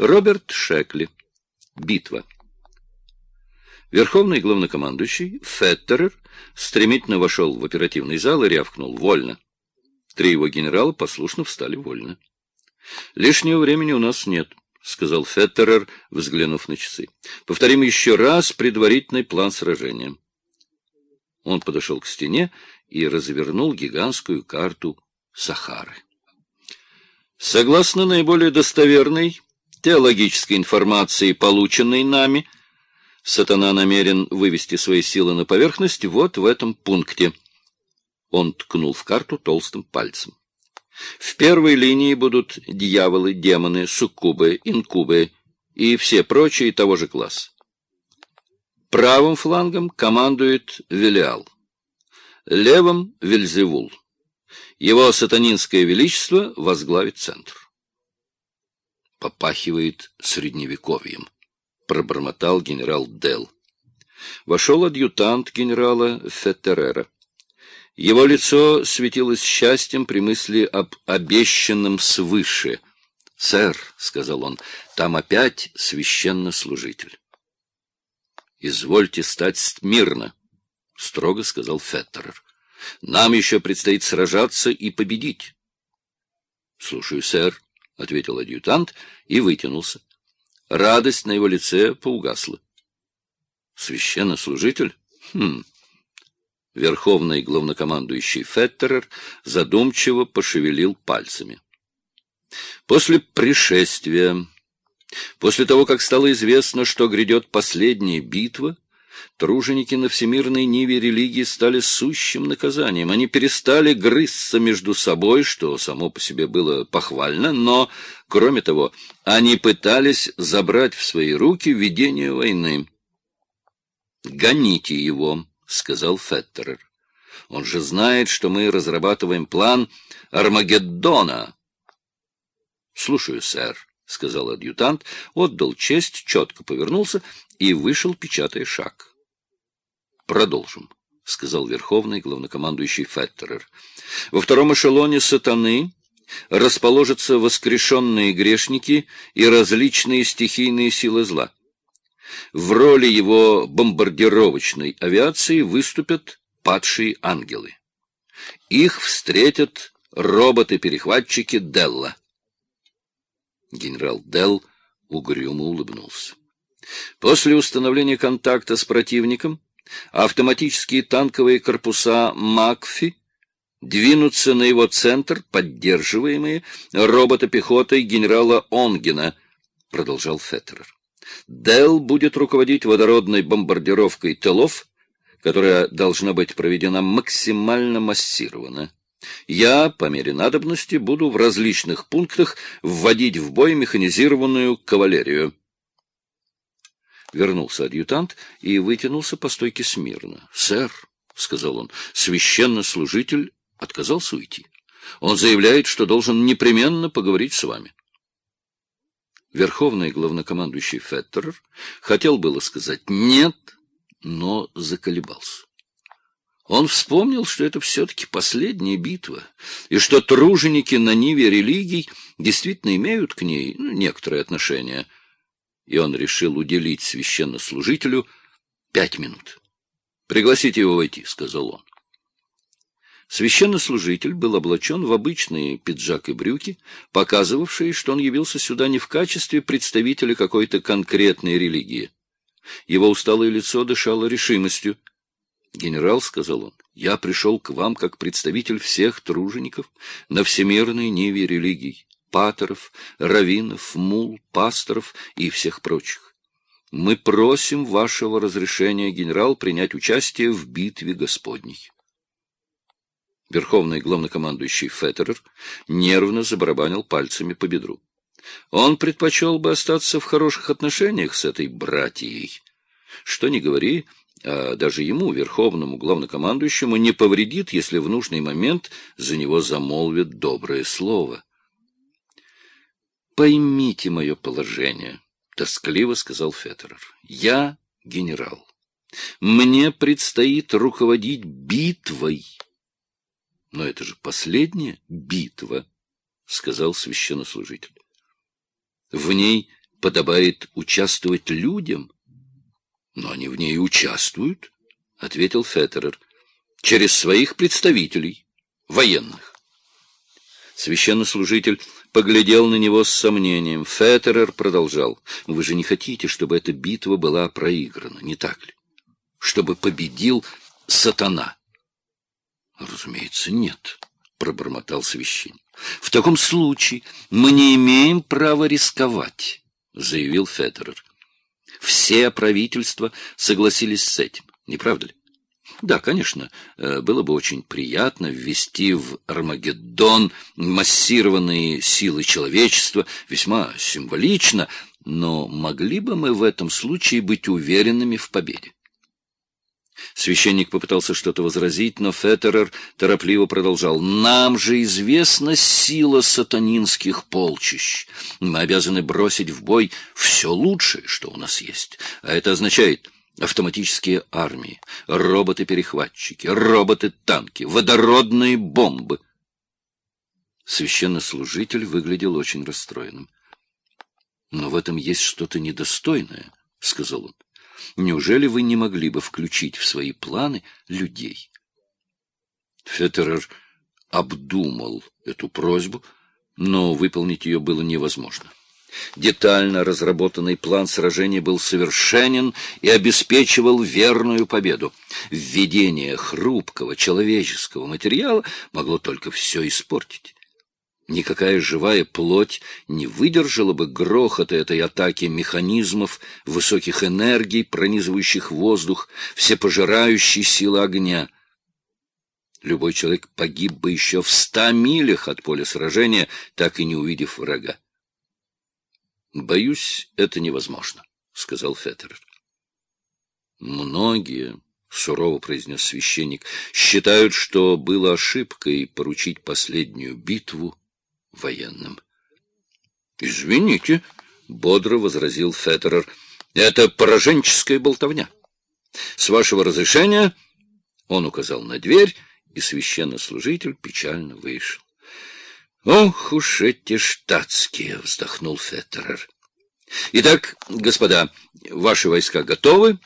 Роберт Шекли. Битва. Верховный главнокомандующий Феттерер стремительно вошел в оперативный зал и рявкнул «Вольно!». Три его генерала послушно встали вольно. «Лишнего времени у нас нет», — сказал Феттерер, взглянув на часы. «Повторим еще раз предварительный план сражения». Он подошел к стене и развернул гигантскую карту Сахары. Согласно наиболее достоверной теологической информации, полученной нами, сатана намерен вывести свои силы на поверхность вот в этом пункте. Он ткнул в карту толстым пальцем. В первой линии будут дьяволы, демоны, суккубы, инкубы и все прочие того же класса. Правым флангом командует Велиал, левым — Вельзевул. Его сатанинское величество возглавит центр. Попахивает средневековьем, пробормотал генерал Дел. Вошел адъютант генерала Феттерера. Его лицо светилось счастьем при мысли об обещанном свыше. «Сэр», — сказал он, — «там опять священнослужитель». «Извольте стать смирно», — строго сказал Феттерер. Нам еще предстоит сражаться и победить. — Слушаю, сэр, — ответил адъютант и вытянулся. Радость на его лице поугасла. — Священнослужитель? Хм. Верховный главнокомандующий Феттерер задумчиво пошевелил пальцами. После пришествия, после того, как стало известно, что грядет последняя битва, Труженики на всемирной ниве религии стали сущим наказанием. Они перестали грызться между собой, что само по себе было похвально, но, кроме того, они пытались забрать в свои руки ведение войны. «Гоните его», — сказал Феттерер. «Он же знает, что мы разрабатываем план Армагеддона». «Слушаю, сэр», — сказал адъютант, отдал честь, четко повернулся и вышел, печатая шаг. Продолжим, — сказал верховный главнокомандующий Феттерер. Во втором эшелоне сатаны расположатся воскрешенные грешники и различные стихийные силы зла. В роли его бомбардировочной авиации выступят падшие ангелы. Их встретят роботы-перехватчики Делла. Генерал Делл угрюмо улыбнулся. После установления контакта с противником автоматические танковые корпуса «Макфи» двинутся на его центр, поддерживаемые роботопехотой генерала Онгена, продолжал Феттерер. Делл будет руководить водородной бомбардировкой тылов, которая должна быть проведена максимально массированно. Я, по мере надобности, буду в различных пунктах вводить в бой механизированную кавалерию. Вернулся адъютант и вытянулся по стойке смирно. — Сэр, — сказал он, — священнослужитель отказался уйти. Он заявляет, что должен непременно поговорить с вами. Верховный главнокомандующий Феттерер хотел было сказать «нет», но заколебался. Он вспомнил, что это все-таки последняя битва, и что труженики на ниве религий действительно имеют к ней ну, некоторое отношение — и он решил уделить священнослужителю пять минут. «Пригласите его войти», — сказал он. Священнослужитель был облачен в обычные пиджак и брюки, показывавшие, что он явился сюда не в качестве представителя какой-то конкретной религии. Его усталое лицо дышало решимостью. «Генерал», — сказал он, — «я пришел к вам как представитель всех тружеников на всемирной ниве религий патеров, раввинов, мул, пасторов и всех прочих. Мы просим вашего разрешения, генерал, принять участие в битве Господней. Верховный главнокомандующий Феттерер нервно забарабанил пальцами по бедру. Он предпочел бы остаться в хороших отношениях с этой братьей. Что ни говори, а даже ему, верховному главнокомандующему, не повредит, если в нужный момент за него замолвит доброе слово. Поймите мое положение, — тоскливо сказал Феттерер. Я генерал. Мне предстоит руководить битвой. Но это же последняя битва, — сказал священнослужитель. В ней подобает участвовать людям. Но они в ней участвуют, — ответил Феттерер, — через своих представителей, военных. Священнослужитель поглядел на него с сомнением. Феттерер продолжал. «Вы же не хотите, чтобы эта битва была проиграна, не так ли? Чтобы победил сатана?» «Разумеется, нет», — пробормотал священник. «В таком случае мы не имеем права рисковать», — заявил Феттерер. «Все правительства согласились с этим, не правда ли?» Да, конечно, э, было бы очень приятно ввести в Армагеддон массированные силы человечества, весьма символично, но могли бы мы в этом случае быть уверенными в победе? Священник попытался что-то возразить, но Феттерер торопливо продолжал. «Нам же известна сила сатанинских полчищ. Мы обязаны бросить в бой все лучшее, что у нас есть. А это означает автоматические армии, роботы-перехватчики, роботы-танки, водородные бомбы». Священнослужитель выглядел очень расстроенным. «Но в этом есть что-то недостойное», — сказал он. Неужели вы не могли бы включить в свои планы людей? Феттерер обдумал эту просьбу, но выполнить ее было невозможно. Детально разработанный план сражения был совершенен и обеспечивал верную победу. Введение хрупкого человеческого материала могло только все испортить. Никакая живая плоть не выдержала бы грохота этой атаки механизмов, высоких энергий, пронизывающих воздух, всепожирающей силы огня. Любой человек погиб бы еще в ста милях от поля сражения, так и не увидев врага. «Боюсь, это невозможно», — сказал Феттерер. «Многие», — сурово произнес священник, — «считают, что было ошибкой поручить последнюю битву военным. «Извините», — бодро возразил Феттерер, — «это пораженческая болтовня. С вашего разрешения...» Он указал на дверь, и священнослужитель печально вышел. «Ох уж эти штатские!» — вздохнул Феттерер. «Итак, господа, ваши войска готовы?»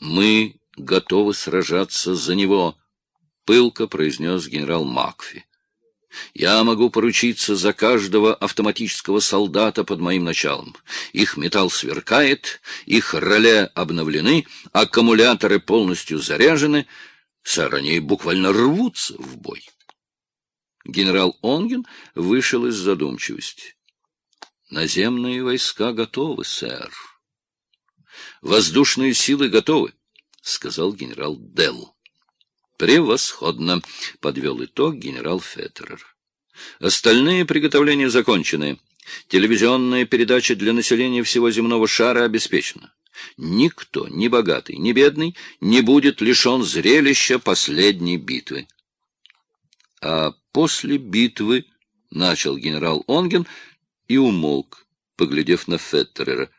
«Мы готовы сражаться за него», — пылко произнес генерал Макфи. Я могу поручиться за каждого автоматического солдата под моим началом. Их металл сверкает, их реле обновлены, аккумуляторы полностью заряжены, сэр, они буквально рвутся в бой. Генерал Онген вышел из задумчивости. Наземные войска готовы, сэр. Воздушные силы готовы, сказал генерал Делл. Превосходно, подвел итог генерал Феттерер. Остальные приготовления закончены. Телевизионная передача для населения всего земного шара обеспечена. Никто, ни богатый, ни бедный, не будет лишен зрелища последней битвы. А после битвы начал генерал Онген и умолк, поглядев на Феттерера.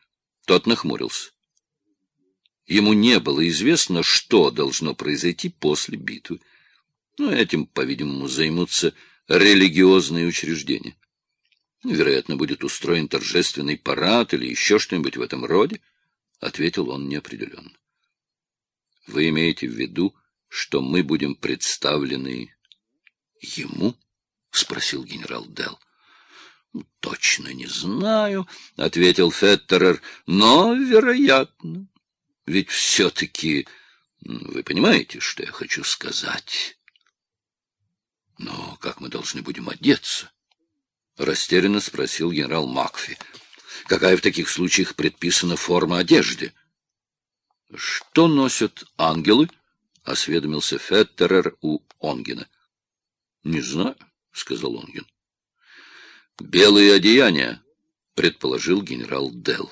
Тот нахмурился. Ему не было известно, что должно произойти после битвы. Но этим, по-видимому, займутся религиозные учреждения. Вероятно, будет устроен торжественный парад или еще что-нибудь в этом роде, — ответил он неопределенно. — Вы имеете в виду, что мы будем представлены ему? — спросил генерал Делл. — Точно не знаю, — ответил Феттерер, — но вероятно. Ведь все-таки вы понимаете, что я хочу сказать? Но как мы должны будем одеться? Растерянно спросил генерал Макфи. Какая в таких случаях предписана форма одежды? Что носят ангелы? Осведомился Феттерер у Онгена. Не знаю, сказал Онген. Белые одеяния, предположил генерал Дел.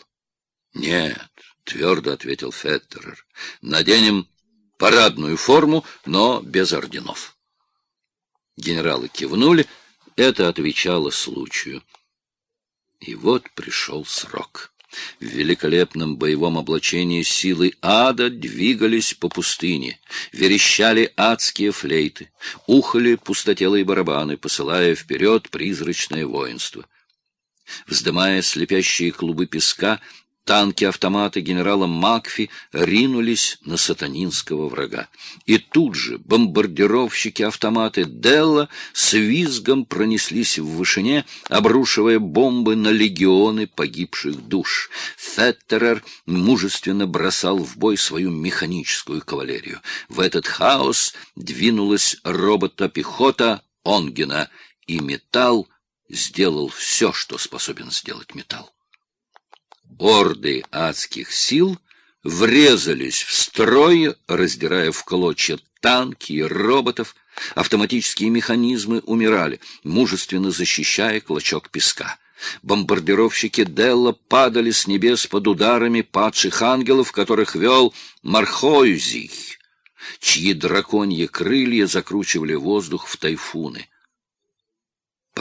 Нет, — твердо ответил Феттерер. — Наденем парадную форму, но без орденов. Генералы кивнули. Это отвечало случаю. И вот пришел срок. В великолепном боевом облачении силы ада двигались по пустыне, верещали адские флейты, ухали пустотелые барабаны, посылая вперед призрачное воинство. Вздымая слепящие клубы песка, Танки-автоматы генерала Макфи ринулись на сатанинского врага. И тут же бомбардировщики-автоматы Делла с визгом пронеслись в вышине, обрушивая бомбы на легионы погибших душ. Феттерер мужественно бросал в бой свою механическую кавалерию. В этот хаос двинулась робота-пехота Онгена, и металл сделал все, что способен сделать металл орды адских сил врезались в строй, раздирая в клочья танки и роботов. Автоматические механизмы умирали, мужественно защищая клочок песка. Бомбардировщики Делла падали с небес под ударами падших ангелов, которых вел Мархоюзий, чьи драконьи крылья закручивали воздух в тайфуны.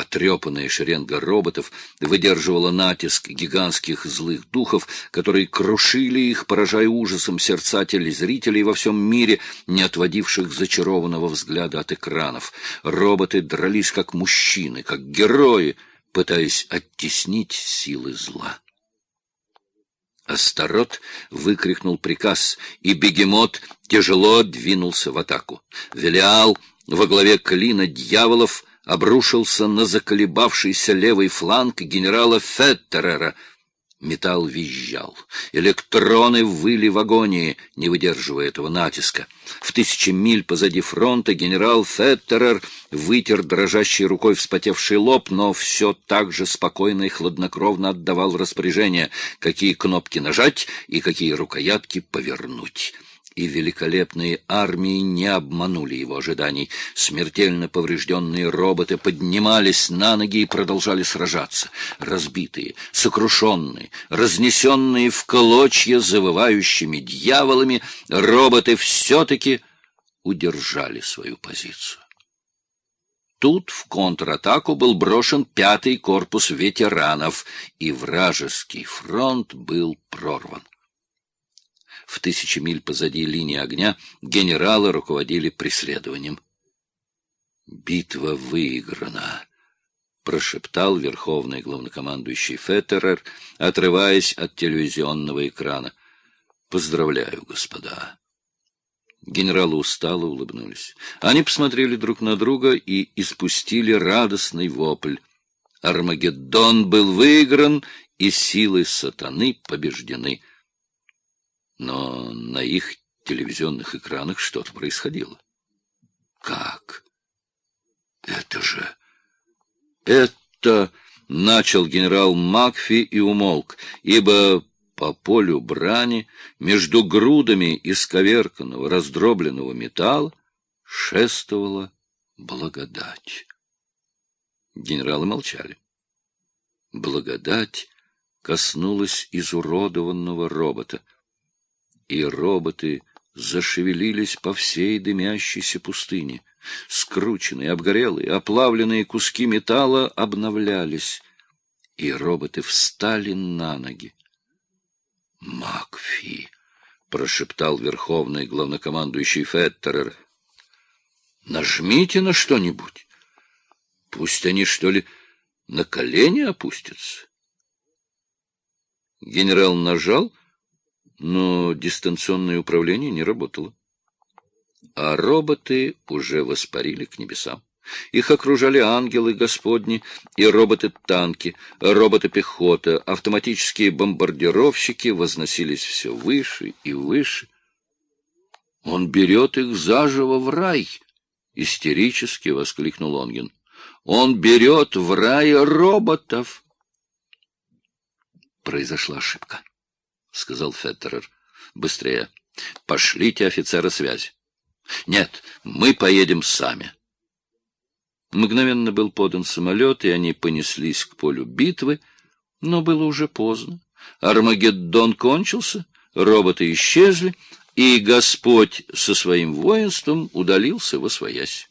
Потрепанная шеренга роботов выдерживала натиск гигантских злых духов, которые крушили их, поражая ужасом сердца телезрителей во всем мире, не отводивших зачарованного взгляда от экранов. Роботы дрались как мужчины, как герои, пытаясь оттеснить силы зла. Астарот выкрикнул приказ, и бегемот тяжело двинулся в атаку. Велиал во главе клина дьяволов — обрушился на заколебавшийся левый фланг генерала Феттерера. Металл визжал. Электроны выли в агонии, не выдерживая этого натиска. В тысячи миль позади фронта генерал Феттерер вытер дрожащей рукой вспотевший лоб, но все так же спокойно и хладнокровно отдавал распоряжения, какие кнопки нажать и какие рукоятки повернуть и великолепные армии не обманули его ожиданий. Смертельно поврежденные роботы поднимались на ноги и продолжали сражаться. Разбитые, сокрушенные, разнесенные в клочья завывающими дьяволами, роботы все-таки удержали свою позицию. Тут в контратаку был брошен пятый корпус ветеранов, и вражеский фронт был прорван в тысячи миль позади линии огня, генералы руководили преследованием. «Битва выиграна», — прошептал верховный главнокомандующий Феттерер, отрываясь от телевизионного экрана. «Поздравляю, господа». Генералы устало улыбнулись. Они посмотрели друг на друга и испустили радостный вопль. Армагеддон был выигран, и силы сатаны побеждены но на их телевизионных экранах что-то происходило. Как? Это же... Это... Начал генерал Макфи и умолк, ибо по полю брани, между грудами исковерканного, раздробленного металла, шествовала благодать. Генералы молчали. Благодать коснулась изуродованного робота — и роботы зашевелились по всей дымящейся пустыне. Скрученные, обгорелые, оплавленные куски металла обновлялись, и роботы встали на ноги. «Макфи!» — прошептал верховный главнокомандующий Феттерер. «Нажмите на что-нибудь. Пусть они, что ли, на колени опустятся». Генерал нажал — но дистанционное управление не работало. А роботы уже воспарили к небесам. Их окружали ангелы Господни и роботы-танки, роботы-пехота, автоматические бомбардировщики возносились все выше и выше. «Он берет их заживо в рай!» — истерически воскликнул Онгин. «Он берет в рай роботов!» Произошла ошибка. — сказал Феттерер. — Быстрее. Пошлите офицера связи. — Нет, мы поедем сами. Мгновенно был подан самолет, и они понеслись к полю битвы, но было уже поздно. Армагеддон кончился, роботы исчезли, и Господь со своим воинством удалился во своясь.